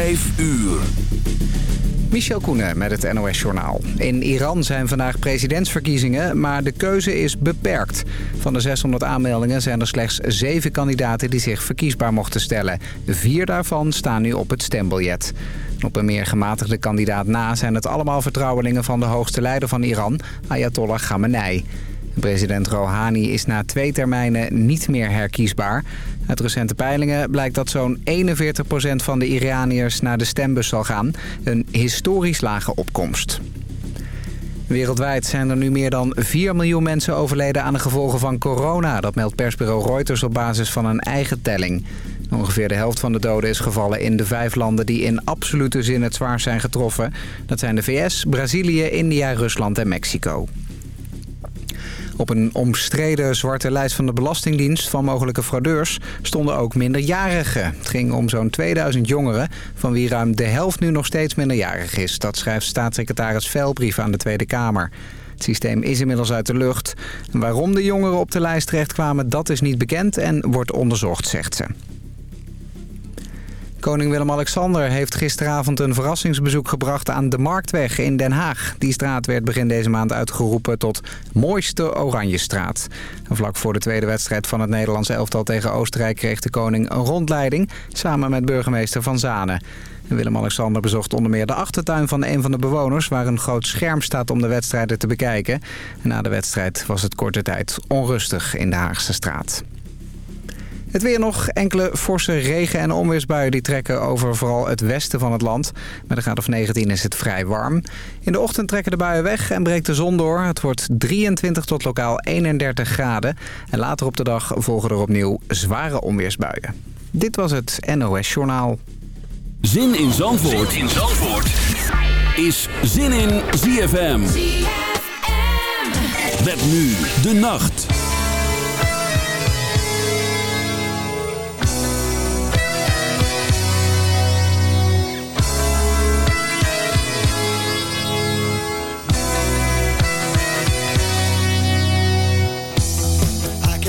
5 uur. Michel Koenen met het NOS-journaal. In Iran zijn vandaag presidentsverkiezingen, maar de keuze is beperkt. Van de 600 aanmeldingen zijn er slechts zeven kandidaten die zich verkiesbaar mochten stellen. Vier daarvan staan nu op het stembiljet. Op een meer gematigde kandidaat na zijn het allemaal vertrouwelingen van de hoogste leider van Iran, Ayatollah Khamenei. President Rouhani is na twee termijnen niet meer herkiesbaar. Uit recente peilingen blijkt dat zo'n 41% van de Iraniërs naar de stembus zal gaan. Een historisch lage opkomst. Wereldwijd zijn er nu meer dan 4 miljoen mensen overleden aan de gevolgen van corona. Dat meldt persbureau Reuters op basis van een eigen telling. Ongeveer de helft van de doden is gevallen in de vijf landen die in absolute zin het zwaarst zijn getroffen. Dat zijn de VS, Brazilië, India, Rusland en Mexico. Op een omstreden zwarte lijst van de Belastingdienst van mogelijke fraudeurs stonden ook minderjarigen. Het ging om zo'n 2000 jongeren, van wie ruim de helft nu nog steeds minderjarig is. Dat schrijft staatssecretaris Velbrief aan de Tweede Kamer. Het systeem is inmiddels uit de lucht. Waarom de jongeren op de lijst terechtkwamen, dat is niet bekend en wordt onderzocht, zegt ze. Koning Willem-Alexander heeft gisteravond een verrassingsbezoek gebracht aan de Marktweg in Den Haag. Die straat werd begin deze maand uitgeroepen tot mooiste Oranjestraat. Vlak voor de tweede wedstrijd van het Nederlandse elftal tegen Oostenrijk kreeg de koning een rondleiding samen met burgemeester Van Zanen. Willem-Alexander bezocht onder meer de achtertuin van een van de bewoners... waar een groot scherm staat om de wedstrijden te bekijken. na de wedstrijd was het korte tijd onrustig in de Haagse straat. Het weer nog. Enkele forse regen- en onweersbuien die trekken over vooral het westen van het land. Met een graad of 19 is het vrij warm. In de ochtend trekken de buien weg en breekt de zon door. Het wordt 23 tot lokaal 31 graden. En later op de dag volgen er opnieuw zware onweersbuien. Dit was het NOS Journaal. Zin in Zandvoort, zin in Zandvoort. is Zin in ZFM. ZFM. Met nu de nacht.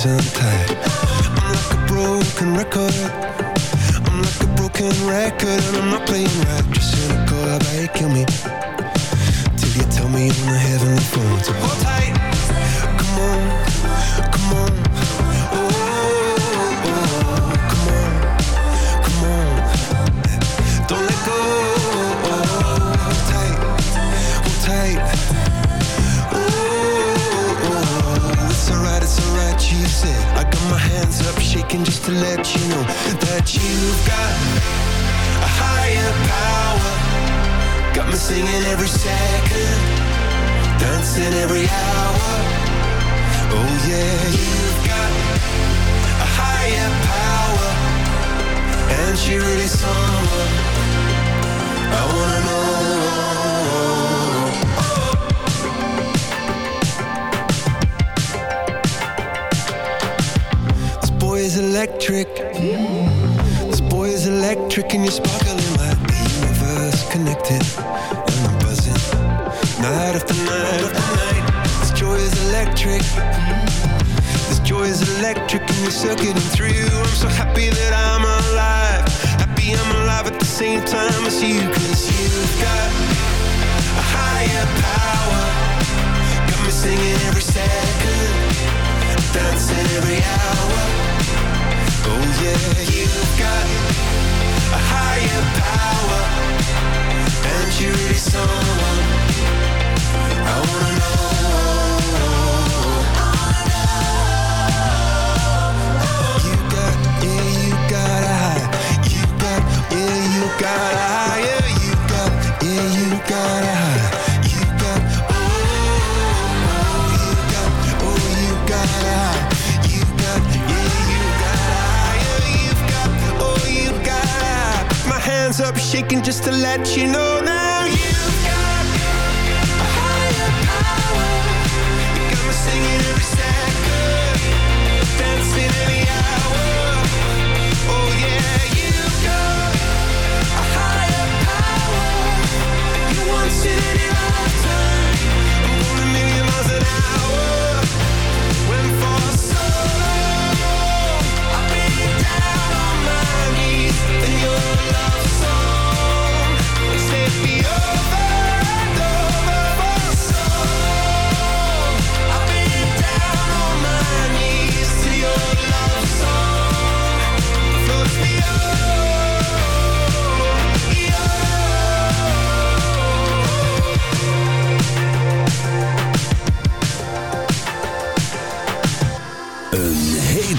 sometimes every hour. Oh yeah, you've got a higher power, and you're really someone I wanna know. You got, yeah, you got a high. You got, yeah, you got a. taking just to let you know that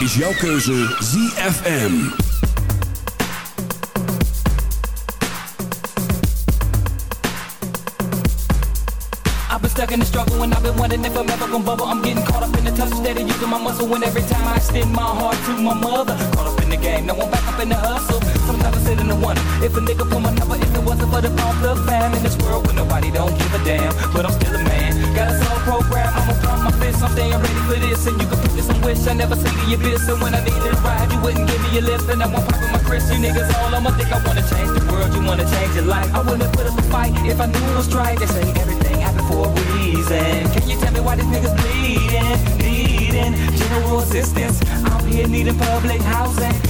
Is jouw keuze ZFM. I've been stuck in the struggle and I've been wondering if I'm ever gonna bubble. I'm getting caught up in the touch, steady using my muscle. And every time I extend my heart to my mother, caught up in the game, now I'm back up in the hustle. Sometimes I sit in the wonder if a nigga pull my number, if it wasn't for the pump the fam in this world where nobody don't give a damn. But I'm still a man, got a program. I'ma pump my fist, I'm staying ready for this. And you can put this in wish I never see the abyss. And when I needed a ride, you wouldn't give me a lift. And I won't pop in my Chris. You niggas all I'ma think I wanna change the world, you wanna change your life. I wouldn't put up a fight if I knew it was right. They say everything happened for a reason. Can you tell me why these niggas bleeding? Needing general assistance. I'm here needing public housing.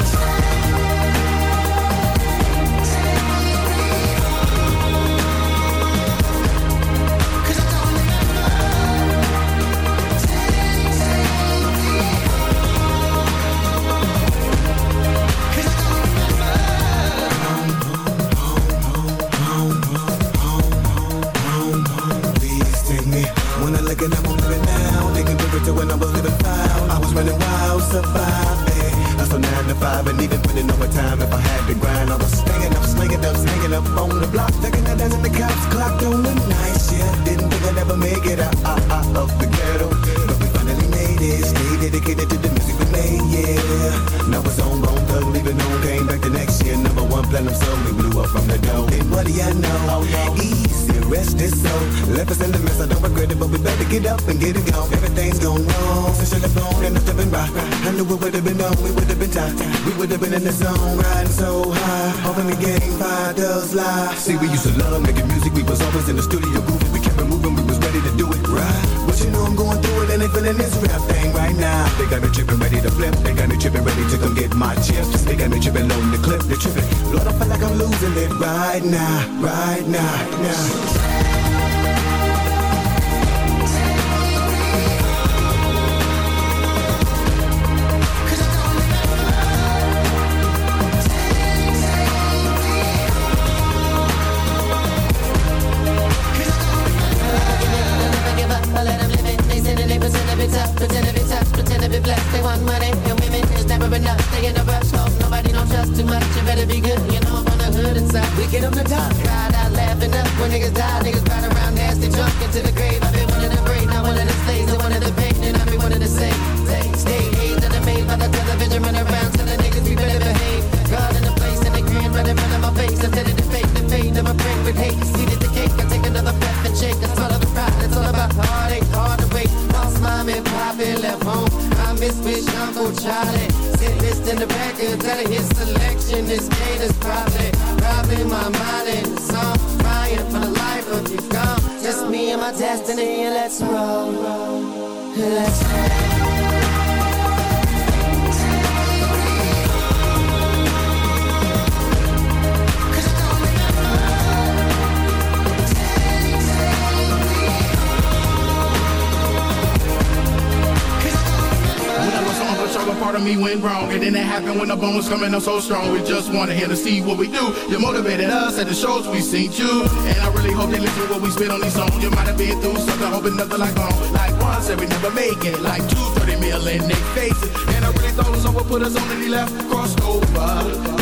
went wrong. And then it happened when the bones coming up so strong. We just wanted here to see what we do. You motivated us at the shows we seen you. And I really hope they listen to what we spit on these songs. You might have been through something, hoping nothing like on. Like one said we never make it. Like two, thirty million they face it. And I really thought someone put us on and he left. Crossed over.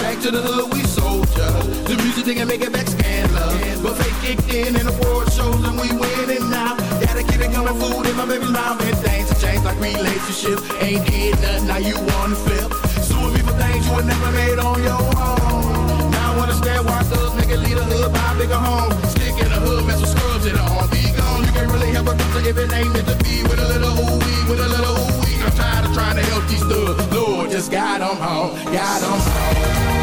Back to the hood, we soldier. The music didn't make it back scandal. But fake kicked in and the world shows and we winning now. Gotta keep it coming food in my baby's mouth and things like. Ain't did nothing, now you wanna flip. Suing me for things you would never made on your own. Now I understand why thugs make it lead a hood, buy a bigger home. Stick in the hood, mess with scrubs in the arm. Be gone, you can't really help a doctor if it ain't meant to be. With a little ooh wee, with a little ooh wee. I'm tired of trying to help these thugs. Lord, just got them home, got them home.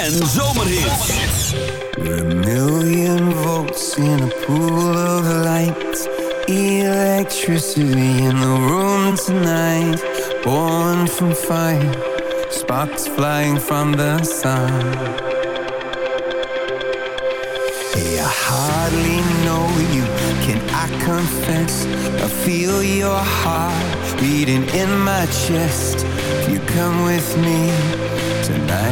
En zomerhits. We're a million volts in a pool of light. Electricity in the room tonight. Born from fire. Sparks flying from the sun. Hey, I hardly know you, can I confess? I feel your heart beating in my chest. If you come with me,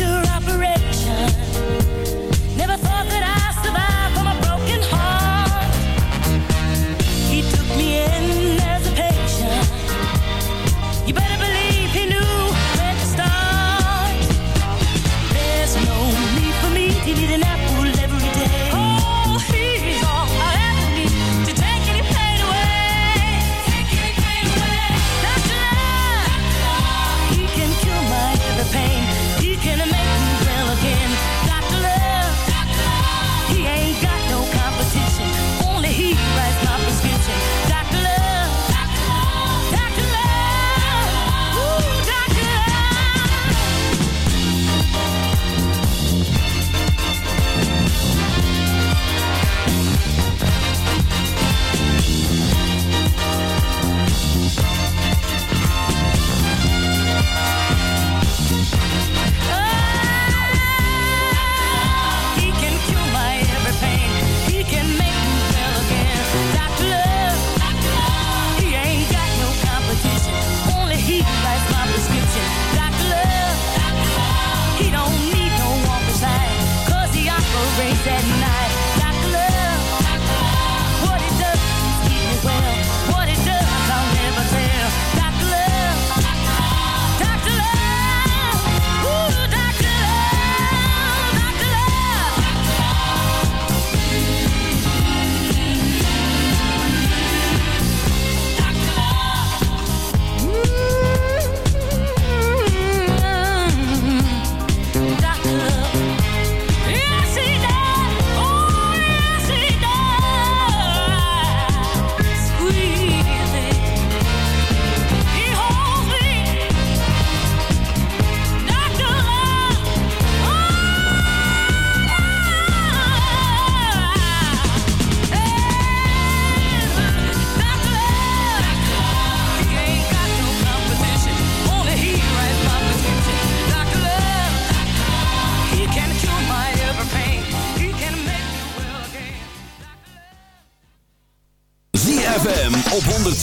picture of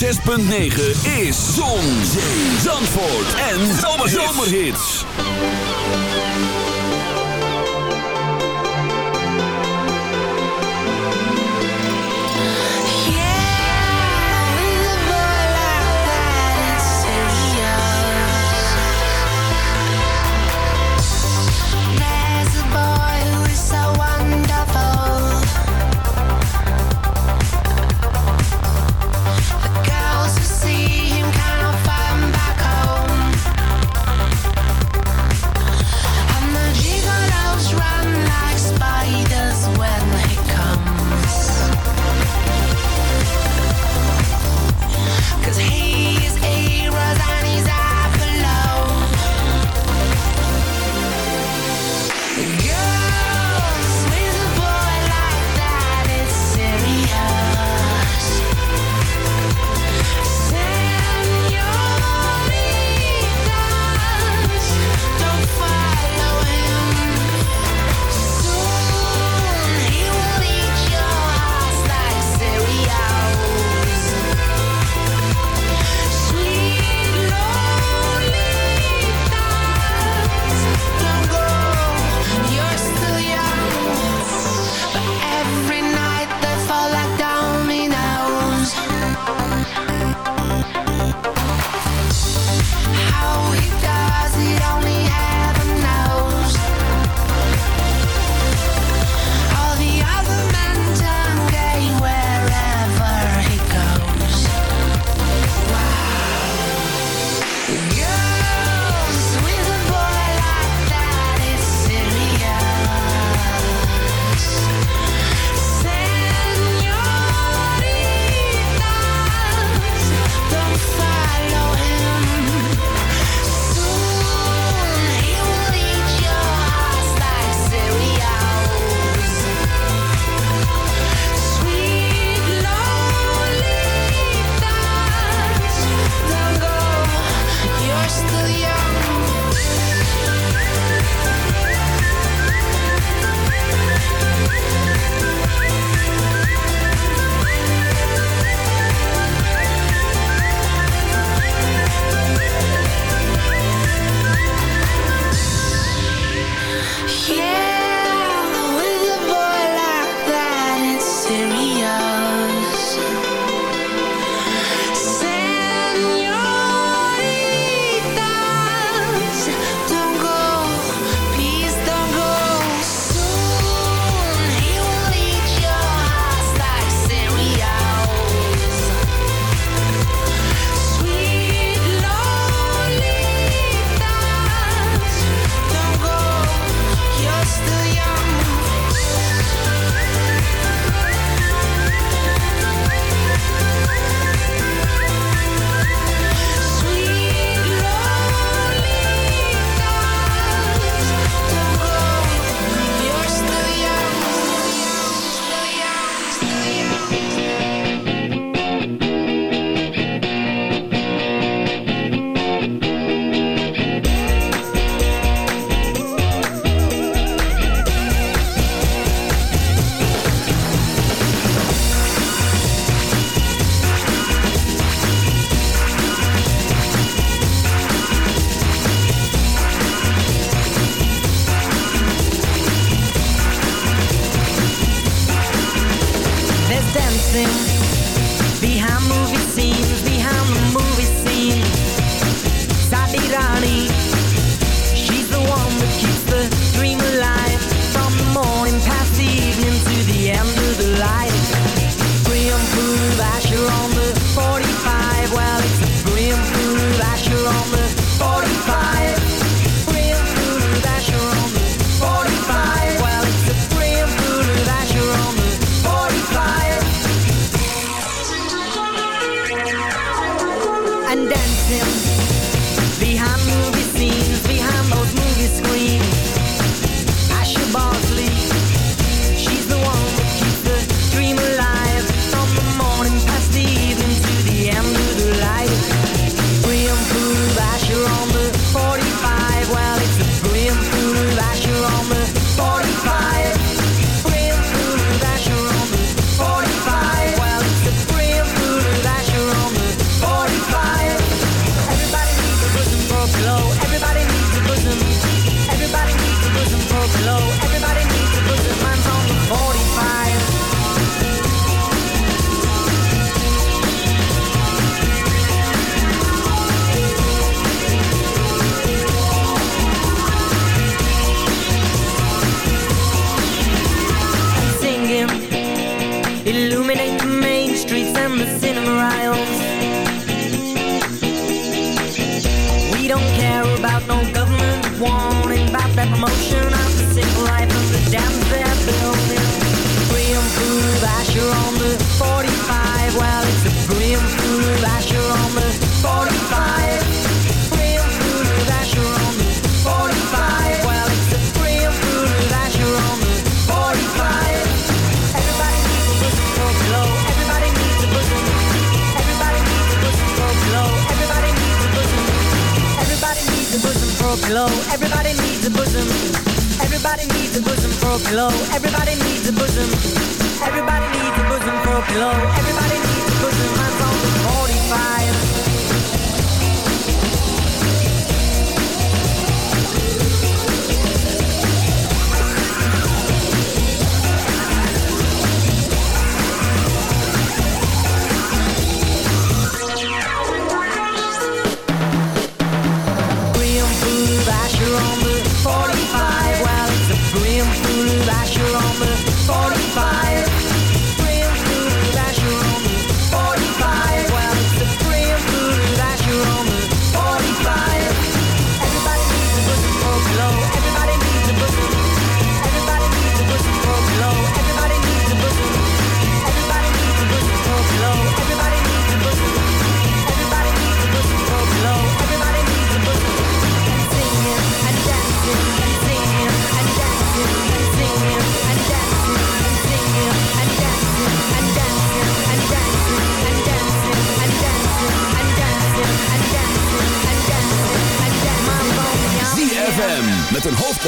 106.9 is Zon, Zee, Zandvoort en Zomerhits. There's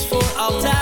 for all time.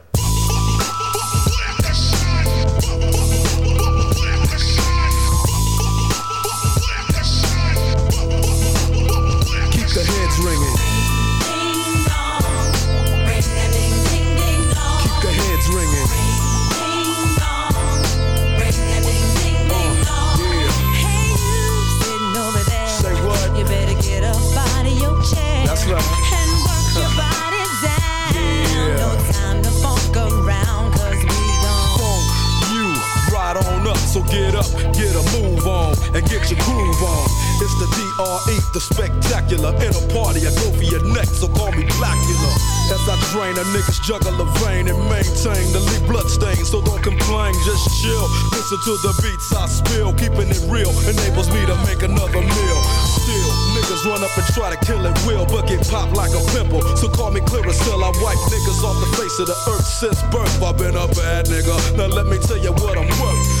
Your groove on. It's the DRE, the spectacular. In a party, I go for your neck, so call me Blackula. As I drain a nigga's jugular vein and maintain the lead blood stain, so don't complain, just chill. Listen to the beats I spill, keeping it real enables me to make another meal. Still, niggas run up and try to kill it will, but get popped like a pimple. So call me Clearasil, I wipe niggas off the face of the earth since birth. I've been a bad nigga. Now let me tell you what I'm worth.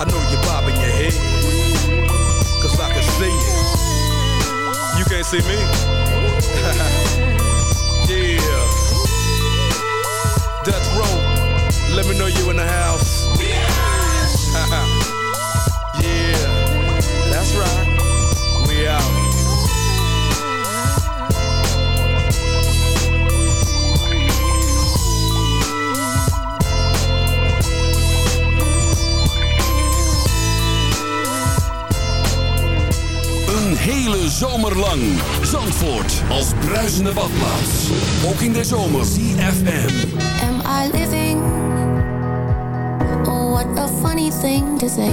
I know you're bobbing your head. Cause I can see you. You can't see me? yeah. Death Row, let me know you in the house. hele zomer lang. Zandvoort als bruisende badplaats. Ook in de zomer. CFM. Am I living? Oh, what a funny thing to say.